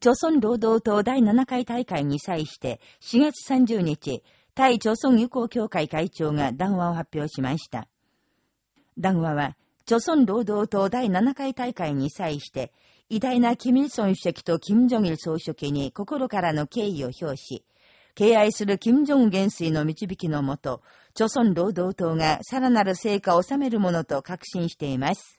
朝鮮労働党第7回大会に際して4月30日、対朝鮮友好協会会長が談話を発表しました。談話は、朝鮮労働党第7回大会に際して、偉大なキミルソン主席とキム・ジョギル総書記に心からの敬意を表し、敬愛する金正恩元帥の導きのもと、朝鮮労働党がさらなる成果を収めるものと確信しています。